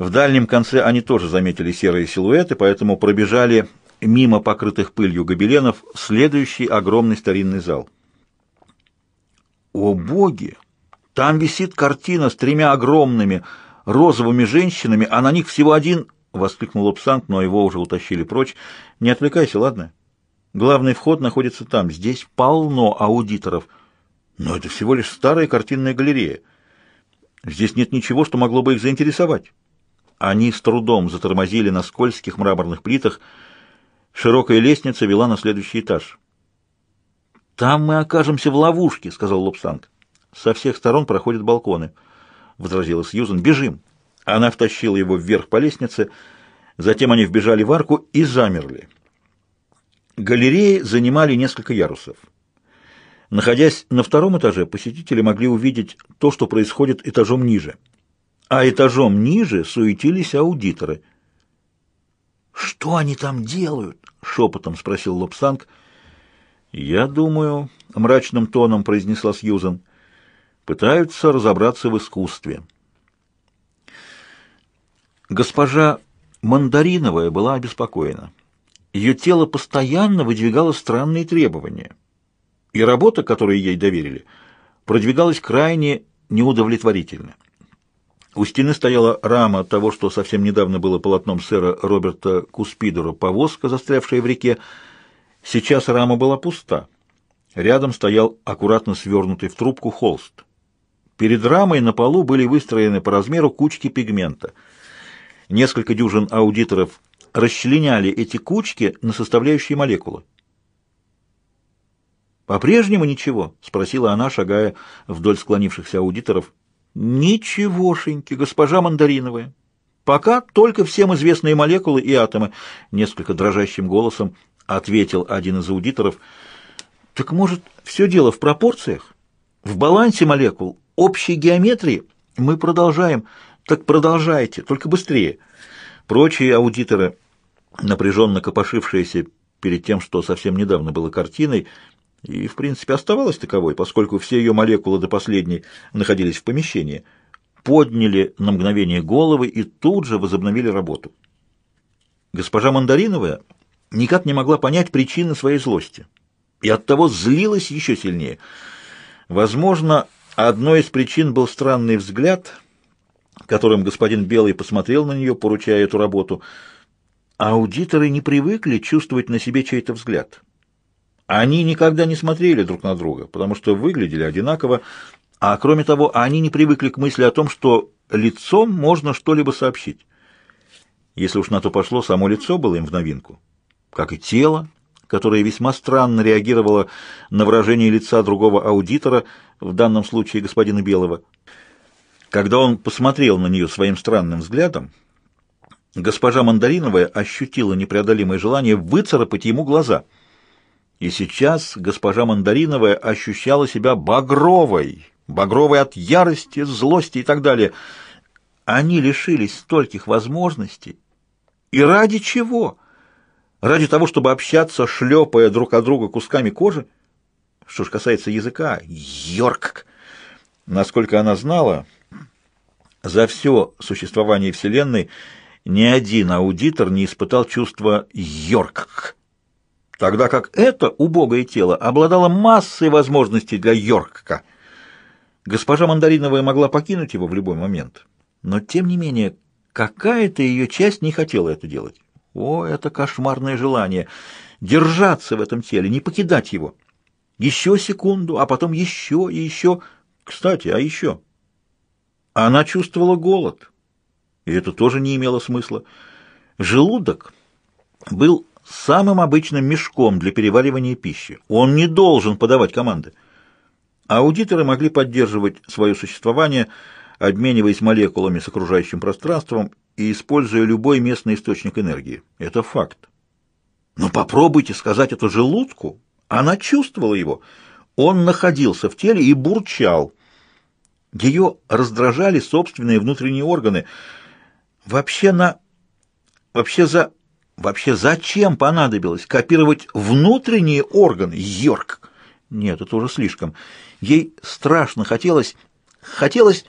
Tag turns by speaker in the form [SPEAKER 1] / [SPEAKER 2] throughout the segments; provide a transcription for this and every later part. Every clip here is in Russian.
[SPEAKER 1] В дальнем конце они тоже заметили серые силуэты, поэтому пробежали мимо покрытых пылью гобеленов следующий огромный старинный зал. О боги! Там висит картина с тремя огромными розовыми женщинами, а на них всего один... — воскликнул Лапсанг, но его уже утащили прочь. — Не отвлекайся, ладно? Главный вход находится там. Здесь полно аудиторов. Но это всего лишь старая картинная галерея. Здесь нет ничего, что могло бы их заинтересовать. Они с трудом затормозили на скользких мраморных плитах. Широкая лестница вела на следующий этаж. «Там мы окажемся в ловушке», — сказал Лобстанг. «Со всех сторон проходят балконы», — возразила Сьюзен. «Бежим». Она втащила его вверх по лестнице, затем они вбежали в арку и замерли. Галереи занимали несколько ярусов. Находясь на втором этаже, посетители могли увидеть то, что происходит этажом ниже. А этажом ниже суетились аудиторы. «Что они там делают?» — шепотом спросил Лобсанг. «Я думаю», — мрачным тоном произнесла Сьюзан, — «пытаются разобраться в искусстве». Госпожа Мандариновая была обеспокоена. Ее тело постоянно выдвигало странные требования, и работа, которую ей доверили, продвигалась крайне неудовлетворительно. У стены стояла рама того, что совсем недавно было полотном сэра Роберта Куспидора «Повозка, застрявшая в реке». Сейчас рама была пуста. Рядом стоял аккуратно свернутый в трубку холст. Перед рамой на полу были выстроены по размеру кучки пигмента — Несколько дюжин аудиторов расчленяли эти кучки на составляющие молекулы. «По-прежнему ничего?» — спросила она, шагая вдоль склонившихся аудиторов. «Ничегошеньки, госпожа Мандариновая. Пока только всем известные молекулы и атомы», — несколько дрожащим голосом ответил один из аудиторов. «Так, может, все дело в пропорциях? В балансе молекул, общей геометрии? Мы продолжаем...» Так продолжайте, только быстрее. Прочие аудиторы, напряженно копошившиеся перед тем, что совсем недавно было картиной, и, в принципе, оставалось таковой, поскольку все ее молекулы до последней находились в помещении, подняли на мгновение головы и тут же возобновили работу. Госпожа Мандариновая никак не могла понять причины своей злости и оттого злилась еще сильнее. Возможно, одной из причин был странный взгляд — которым господин Белый посмотрел на нее, поручая эту работу. аудиторы не привыкли чувствовать на себе чей-то взгляд. Они никогда не смотрели друг на друга, потому что выглядели одинаково, а кроме того, они не привыкли к мысли о том, что лицом можно что-либо сообщить. Если уж на то пошло, само лицо было им в новинку, как и тело, которое весьма странно реагировало на выражение лица другого аудитора, в данном случае господина Белого. Когда он посмотрел на нее своим странным взглядом, госпожа Мандариновая ощутила непреодолимое желание выцарапать ему глаза. И сейчас госпожа Мандариновая ощущала себя багровой, багровой от ярости, злости и так далее. Они лишились стольких возможностей. И ради чего? Ради того, чтобы общаться, шлепая друг от друга кусками кожи? Что ж касается языка, Йорк! Насколько она знала... За все существование Вселенной ни один аудитор не испытал чувства «йорк», тогда как это убогое тело обладало массой возможностей для йорка. Госпожа Мандариновая могла покинуть его в любой момент, но, тем не менее, какая-то ее часть не хотела это делать. О, это кошмарное желание — держаться в этом теле, не покидать его. Еще секунду, а потом еще и еще. Кстати, а еще... Она чувствовала голод, и это тоже не имело смысла. Желудок был самым обычным мешком для переваривания пищи. Он не должен подавать команды. Аудиторы могли поддерживать свое существование, обмениваясь молекулами с окружающим пространством и используя любой местный источник энергии. Это факт. Но попробуйте сказать это желудку. Она чувствовала его. Он находился в теле и бурчал. Ее раздражали собственные внутренние органы. Вообще на... Вообще за... Вообще зачем понадобилось копировать внутренние органы? Йорк! Нет, это уже слишком. Ей страшно хотелось... Хотелось...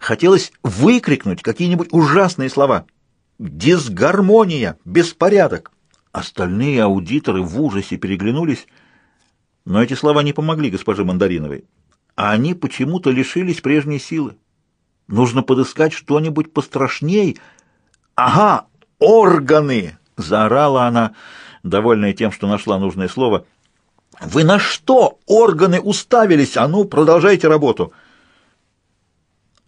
[SPEAKER 1] Хотелось выкрикнуть какие-нибудь ужасные слова. «Дисгармония! Беспорядок!» Остальные аудиторы в ужасе переглянулись, но эти слова не помогли госпоже Мандариновой. А они почему-то лишились прежней силы. Нужно подыскать что-нибудь пострашней. «Ага, органы!» — заорала она, довольная тем, что нашла нужное слово. «Вы на что, органы, уставились? А ну, продолжайте работу!»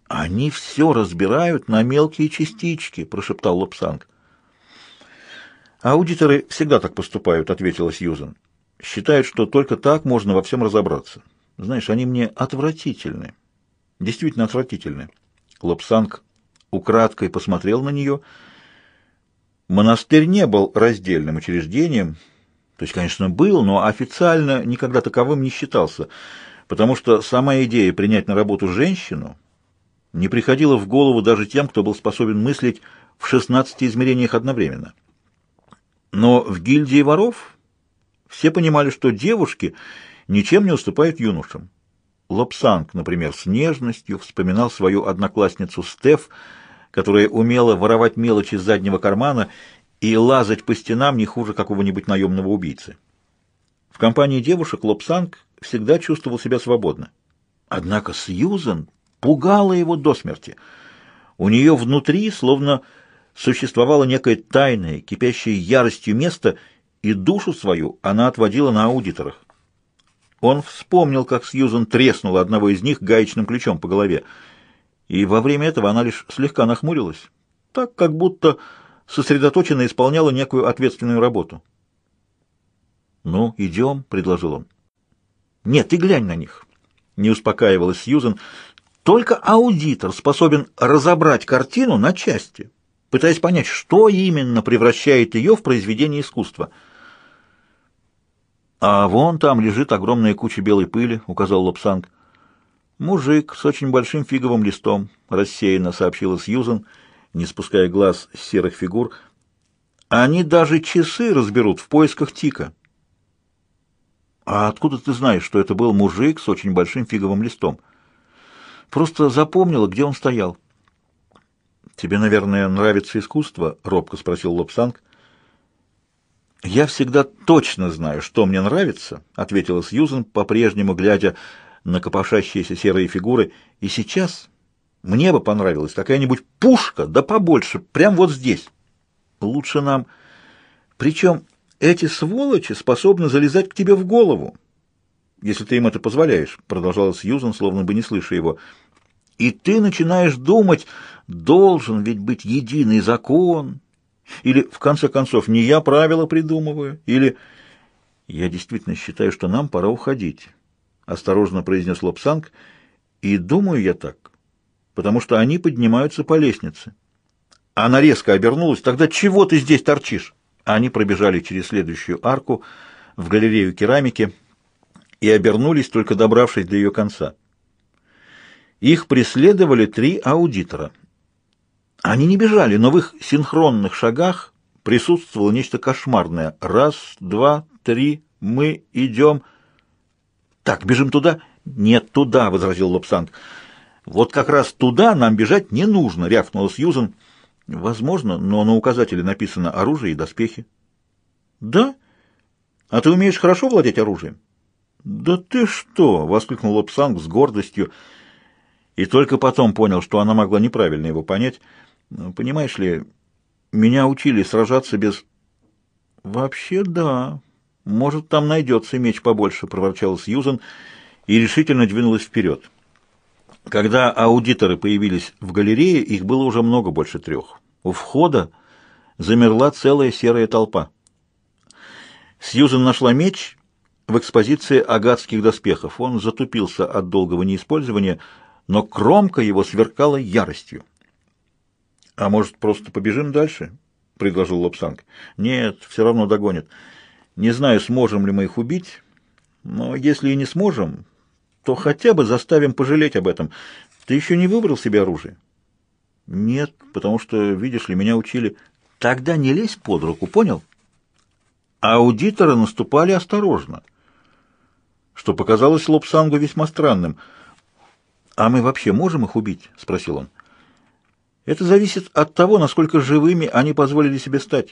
[SPEAKER 1] «Они все разбирают на мелкие частички», — прошептал Лобсанг. «Аудиторы всегда так поступают», — ответила Сьюзен. «Считают, что только так можно во всем разобраться. Знаешь, они мне отвратительны. Действительно отвратительны». Лобсанг украдкой посмотрел на нее. Монастырь не был раздельным учреждением, то есть, конечно, был, но официально никогда таковым не считался, потому что сама идея принять на работу женщину — не приходило в голову даже тем, кто был способен мыслить в 16 измерениях одновременно. Но в гильдии воров все понимали, что девушки ничем не уступают юношам. Лобсанг, например, с нежностью вспоминал свою одноклассницу Стеф, которая умела воровать мелочи из заднего кармана и лазать по стенам не хуже какого-нибудь наемного убийцы. В компании девушек Лобсанг всегда чувствовал себя свободно. Однако Сьюзен пугало его до смерти. У нее внутри словно существовало некое тайное, кипящее яростью место, и душу свою она отводила на аудиторах. Он вспомнил, как Сьюзан треснула одного из них гаечным ключом по голове, и во время этого она лишь слегка нахмурилась, так как будто сосредоточенно исполняла некую ответственную работу. «Ну, идем», — предложил он. «Нет, ты глянь на них», — не успокаивалась Сьюзан. Только аудитор способен разобрать картину на части, пытаясь понять, что именно превращает ее в произведение искусства. «А вон там лежит огромная куча белой пыли», — указал Лобсанг. «Мужик с очень большим фиговым листом», — рассеянно сообщила Сьюзан, не спуская глаз с серых фигур. «Они даже часы разберут в поисках тика». «А откуда ты знаешь, что это был мужик с очень большим фиговым листом?» Просто запомнила, где он стоял. «Тебе, наверное, нравится искусство?» — робко спросил Лобсанг. «Я всегда точно знаю, что мне нравится», — ответила Сьюзен, по-прежнему глядя на копошащиеся серые фигуры. «И сейчас мне бы понравилась какая-нибудь пушка, да побольше, прямо вот здесь. Лучше нам... Причем эти сволочи способны залезать к тебе в голову, если ты им это позволяешь», — продолжала Сьюзен, словно бы не слыша его. И ты начинаешь думать, должен ведь быть единый закон, или, в конце концов, не я правила придумываю, или... Я действительно считаю, что нам пора уходить, — осторожно произнес Лобсанг, — и думаю я так, потому что они поднимаются по лестнице. Она резко обернулась. «Тогда чего ты здесь торчишь?» Они пробежали через следующую арку в галерею керамики и обернулись, только добравшись до ее конца. Их преследовали три аудитора. Они не бежали, но в их синхронных шагах присутствовало нечто кошмарное. Раз, два, три, мы идем... Так, бежим туда? Нет, туда, — возразил Лобсанг. Вот как раз туда нам бежать не нужно, — рявкнула Сьюзен. Возможно, но на указателе написано оружие и доспехи. Да? А ты умеешь хорошо владеть оружием? Да ты что, — воскликнул Лобсанг с гордостью, — и только потом понял, что она могла неправильно его понять. Понимаешь ли, меня учили сражаться без... Вообще, да. Может, там найдется меч побольше, проворчал Сьюзан и решительно двинулась вперед. Когда аудиторы появились в галерее, их было уже много больше трех. У входа замерла целая серая толпа. Сьюзан нашла меч в экспозиции агатских доспехов. Он затупился от долгого неиспользования, но кромка его сверкала яростью. «А может, просто побежим дальше?» — предложил Лобсанг. «Нет, все равно догонят. Не знаю, сможем ли мы их убить, но если и не сможем, то хотя бы заставим пожалеть об этом. Ты еще не выбрал себе оружие?» «Нет, потому что, видишь ли, меня учили...» «Тогда не лезь под руку, понял?» Аудиторы наступали осторожно, что показалось Лобсангу весьма странным — «А мы вообще можем их убить?» — спросил он. «Это зависит от того, насколько живыми они позволили себе стать.